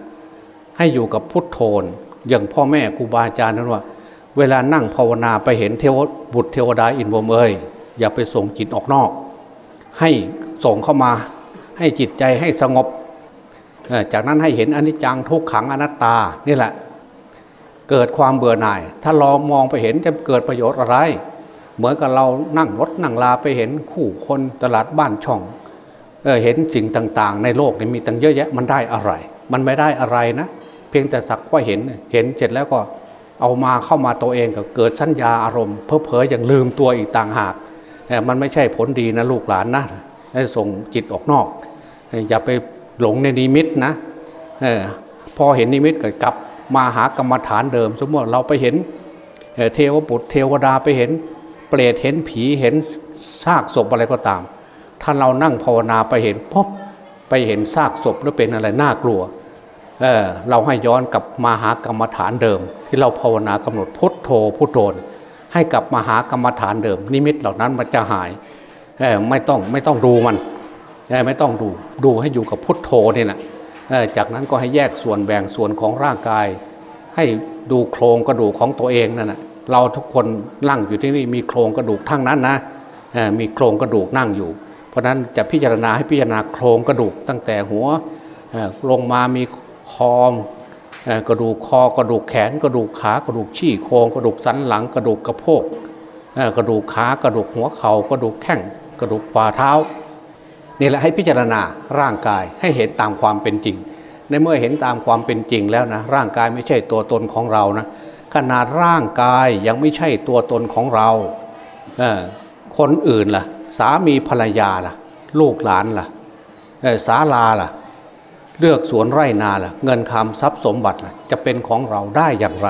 ให้อยู่กับพุทโธนอย่างพ่อแม่ครูบาอาจารย์นั้นว่า เวลานั่งภาวนาไปเห็นเทวบุตรเทวดาอินวมเอ้ยอย่าไปส่งจิตออกนอก ให้ส่งเข้ามาให้จิตใจให้สงบ จากนั้นให้เห็นอนิจจังทุกขังอนัตตานี่แหละ เกิดความเบื่อหน่าย ถ้าเรามองไปเห็นจะเกิดประโยชน์อะไร เหมือนกับเรานั่งรถนั่งลาไปเห็นคู่คนตลาดบ้านช่องเเห็นสิ่งต่างๆ ในโลกนี้มีตั้งเยอะแยะมันได้อะไร มันไม่ได้อะไรนะ เพียงแต่สักว่าเห็นเห็นเสร็จแล้วก็ เอามาเข้ามาตัวเองก็เกิดสัญญาอารมณ์เพอเพออย่างลืมตัวอีกต่างหากมันไม่ใช่ผลดีนะลูกหลานนะให้ส่งจิตออกนอก อย่าไปหลงในนิมิตนะออพอเห็นนิมิตก็กลับมาหากรรมฐานเดิม สมมติเราไปเห็นเทวบุตรเทวดาไปเห็น เปรตเห็นผีเห็นซากศพอะไรก็ตาม ถ้าเรานั่งภาวนาไปเห็นพบไปเห็นซากศพแล้วเป็นอะไรน่ากลัว เเราให้ย้อนกลับมาหากรรมฐานเดิม ที่เราภาวนากำหนดพุทโธพุทโธให้กลับมาหากรรมฐานเดิม นิมิตเหล่านั้นมันจะหายไม่ต้องไม่ต้องดูมันไม่ต้องดูดูให้อยู่กับพุทโธนี่แหละจากนั้นก็ให้แยกส่วนแบ่งส่วนของร่างกาย ให้ดูโครงกระดูกของตัวเองนั่นแหะเราทุกคนนั่งอยู่ที่นี่มีโครงกระดูกทั้งนั้นนะมีโครงกระดูกนั่งอยู่ เพราะนั้นจะพิจารณาให้พิจารณาโครงกระดูกตั้งแต่หัวลงมามี คอกระดูกคอกระดูกแขนกระดูกขากระดูกชี้โครงกระดูกสันหลัง กระดูกกระโพกกระดูกขากระดูกหัวเขา่ากระดูกแข้งกระดูกฝ่าเท้านี่แหละให้พิจารณาร่างกายให้เห็นตามความเป็นจริง ในเมื่อเห็นตามความเป็นจริงแล้วนะร่างกายไม่ใช่ตัวตนของเรานะขนาดร่างกายยังไม่ใช่ตัวตนของเราคนอื่นล่ะ สามีภรรยาล่ะ ลูกหลานล่ะศาลาล่ะ เลือกสวนไร่นาล่ะเงินคำทรัพย์สมบัติล่ะจะเป็นของเราได้อย่างไร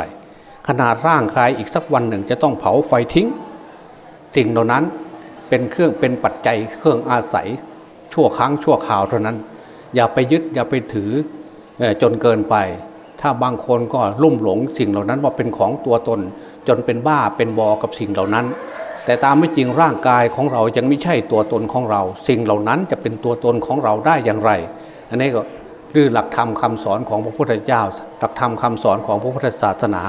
ขนาดร่างกายอีกสักวันหนึ่งจะต้องเผาไฟทิ้ง สิ่งเหล่านั้นเป็นเครื่องเป็นปัจจัยเครื่องอาศัย ชั่วครั้งชั่วคราวเท่านั้น อย่าไปยึดอย่าไปถือจนเกินไป ถ้าบางคนก็ลุ่มหลงสิ่งเหล่านั้นว่าเป็นของตัวตน จนเป็นบ้าเป็นบอกับสิ่งเหล่านั้น แต่ตามไม่จริงร่างกายของเรายังไม่ใช่ตัวตนของเรา สิ่งเหล่านั้นจะเป็นตัวตนของเราได้อย่างไร อันนี้ก็ คือหลักธรรมคาสอนของพระพุทธเจ้า หลักธรรมคาสอนของพระพุทธศาสนา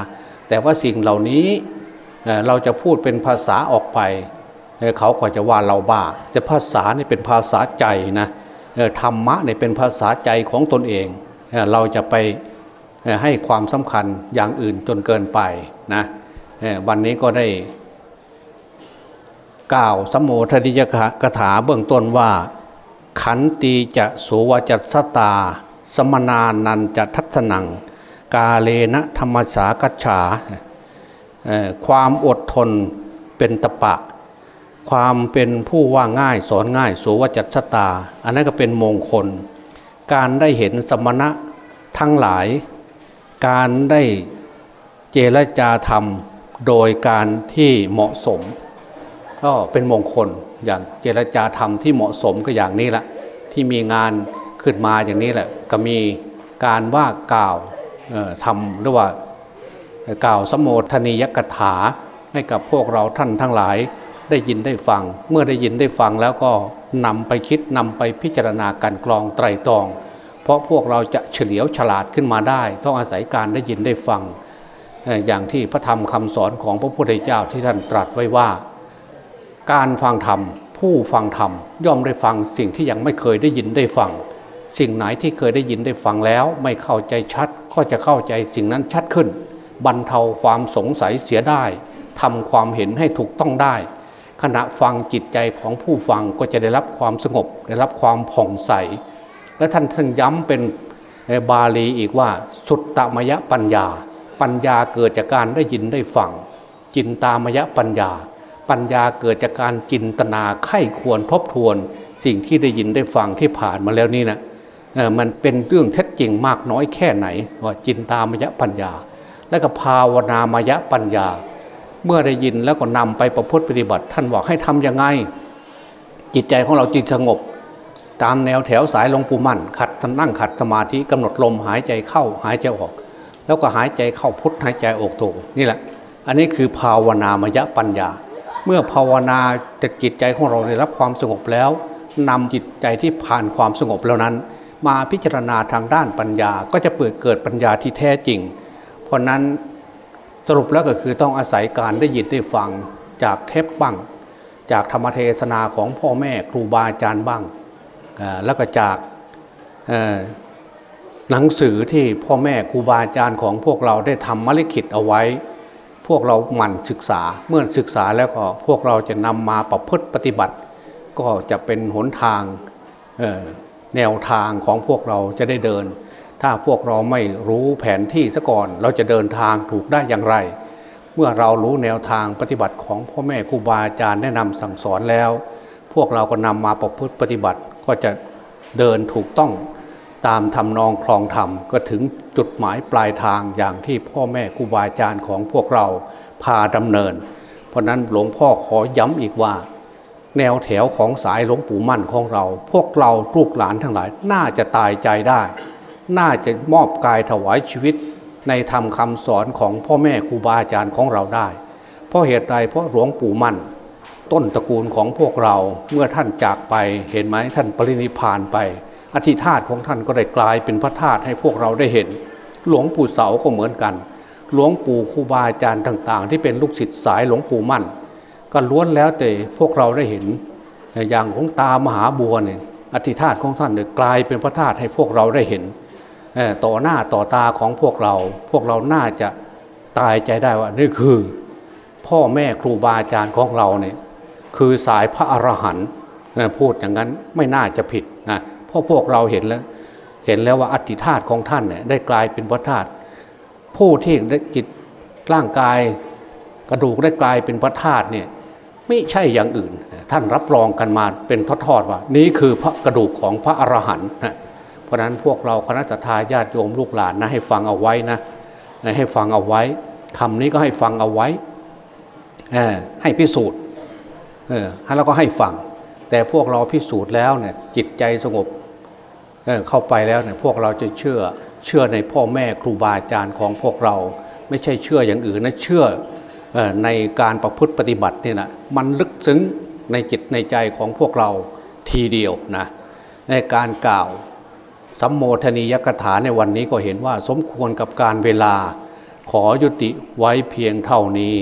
แต่ว่าสิ่งเหล่านี้เราจะพูดเป็นภาษาออกไป เขาก็จะว่าเราบ้า แต่ภาษานี่เป็นภาษาใจนะธรรมะเนี่ยเป็นภาษาใจของตนเอง เราจะไปให้ความสำคัญอย่างอื่นจนเกินไปนะวันนี้ก็ได้กล่าวสมโภชนิยกถาเบื้องต้นว่า ขันตีจะโสวจัสตา สมนานันจะทัศนัง กาเลนะธรรมสากัจฉาความอดทนเป็นตะปะ ความเป็นผู้ว่าง่ายสอนง่ายสุวัจชะตา อันนั้นก็เป็นมงคล การได้เห็นสมณะทั้งหลาย การได้เจรจาธรรมโดยการที่เหมาะสม ก็เป็นมงคลอย่างเจรจาธรรมที่เหมาะสมก็อย่างนี้ละที่มีงาน ขึ้นมาอย่างนี้แหละก็มีการว่ากล่าวทำหรือว่ากล่าวสมโภชนียกถาให้กับพวกเราท่านทั้งหลายได้ยินได้ฟัง เมื่อได้ยินได้ฟังแล้วก็นำไปคิดนำไปพิจารณาการกรองไตรตรอง เพราะพวกเราจะเฉลียวฉลาดขึ้นมาได้ ต้องอาศัยการได้ยินได้ฟัง อย่างที่พระธรรมคำสอนของพระพุทธเจ้าที่ท่านตรัสไว้ว่า การฟังธรรมผู้ฟังธรรมย่อมได้ฟังสิ่งที่ยังไม่เคยได้ยินได้ฟัง สิ่งไหนที่เคยได้ยินได้ฟังแล้ว ไม่เข้าใจชัดก็จะเข้าใจสิ่งนั้นชัดขึ้น บรรเทาความสงสัยเสียได้ทำความเห็นให้ถูกต้องได้ ขณะฟังจิตใจของผู้ฟังก็จะได้รับความสงบ ได้รับความผ่องใส และท่านท่านย้ำเป็นบาลีอีกว่า สุตตมยปัญญา ปัญญาเกิดจากการได้ยินได้ฟังจินตามยปัญญา ปัญญาเกิดจากการจินตนาไข้ควรทบทวน สิ่งที่ได้ยินได้ฟังที่ผ่านมาแล้วนี่นะ มันเป็นเรื่องเท็จจริงมากน้อยแค่ไหนว่าจินตามยะปัญญา และก็ภาวนามยะปัญญา เมื่อได้ยินแล้วก็นำไปประพฤติปฏิบัติ ท่านบอกให้ทํำยังไง จิตใจของเราจิตสงบ ตามแนวแถวสายลงปูมั่น ขัดนั่งขัดสมาธิกำหนดลมหายใจเข้าหายใจออก แล้วก็หายใจเข้าพุทหายใจออกโถนี่แหละ อันนี้คือภาวนามยะปัญญา เมื่อภาวนาจะจิตใจของเราได้รับความสงบแล้วนำจิตใจที่ผ่านความสงบแล้วนั้น มาพิจารณาทางด้านปัญญาก็จะเปิดเกิดปัญญาที่แท้จริง เพราะนั้นสรุปแล้วก็คือต้องอาศัยการได้ยินได้ฟังจากเทปบ้าง จากธรรมเทศนาของพ่อแม่ครูบาอาจารย์บ้าง แล้วก็จากหนังสือที่พ่อแม่ครูบาอาจารย์ของพวกเราได้ทำมลิขิตเอาไว้ พวกเราหมั่นศึกษาเมื่อศึกษาแล้วก็พวกเราจะนำมาประพฤติปฏิบัติ ก็จะเป็นหนทาง แนวทางของพวกเราจะได้เดิน ถ้าพวกเราไม่รู้แผนที่ซะก่อน เราจะเดินทางถูกได้อย่างไร เมื่อเรารู้แนวทางปฏิบัติของพ่อแม่ครูบาอาจารย์แนะนำสั่งสอนแล้ว พวกเราก็นำมาประพฤติปฏิบัติก็จะเดินถูกต้องตามทำนองคลองธรรมก็ถึงจุดหมายปลายทางอย่างที่พ่อแม่ครูบาอาจารย์ของพวกเราพาดำเนิน เพราะนั้นหลวงพ่อขอย้ำอีกว่า แนวแถวของสายหลวงปู่มั่นของเรา พวกเราลูกหลานทั้งหลายน่าจะตายใจได้ น่าจะมอบกายถวายชีวิต ในธรรมคำสอนของพ่อแม่ครูบาอาจารย์ของเราได้ เพราะเหตุใดเพราะหลวงปู่มั่น ต้นตระกูลของพวกเราเมื่อท่านจากไปเห็นไหมท่านปรินิพานไป อธิธาตของท่านก็ได้กลายเป็นพระธาตุให้พวกเราได้เห็น หลวงปู่เสาก็เหมือนกัน หลวงปู่ครูบาอาจารย์ต่าง ๆ ที่เป็นลูกศิษย์สายหลวงปู่มั่น ก็ล้วนแล้วแต่พวกเราได้เห็นอย่างของตามหาบัวเนี่ยอธิธาตของท่านเนี่ยกลายเป็นพระธาตุให้พวกเราได้เห็นต่อหน้าต่อตาของพวกเรา พวกเราน่าจะตายใจได้ว่านี่คือ พ่อแม่ครูบาอาจารย์ของเราเนี่ยคือสายพระอรหันต์พูดอย่างนั้นไม่น่าจะผิดนะเพราะพวกเราเห็นแล้ว เห็นแล้วว่าอธิธาตของท่านเนี่ยได้กลายเป็นพระธาตุผู้ที่ได้จิตร่างกายกระดูกได้กลายเป็นพระธาตุเนี่ย ไม่ใช่อย่างอื่น ท่านรับรองกันมาเป็นทอดๆว่า นี้คือพระกระดูกของพระอรหันต์เพราะนั้นพวกเราคณะทาญาติโยมลูกหลานนะให้ฟังเอาไว้นะให้ฟังเอาไว้คำนี้ก็ให้ฟังเอาไว้ให้พิสูจน์แล้วก็ให้ฟัง แต่พวกเราพิสูจน์แล้วเนี่ยจิตใจสงบเเข้าไปแล้วเนี่ยพวกเราจะเชื่อเชื่อในพ่อแม่ครูบาอาจารย์ของพวกเรา ไม่ใช่เชื่ออย่างอื่นนะเชื่อ ในการประพฤติปฏิบัตินี่นะมันลึกซึ้งในจิตในใจของพวกเราทีเดียวนะในการกล่าวสัมโมทนียกถาในวันนี้ก็เห็นว่าสมควรกับการเวลาขอยุติไว้เพียงเท่านี้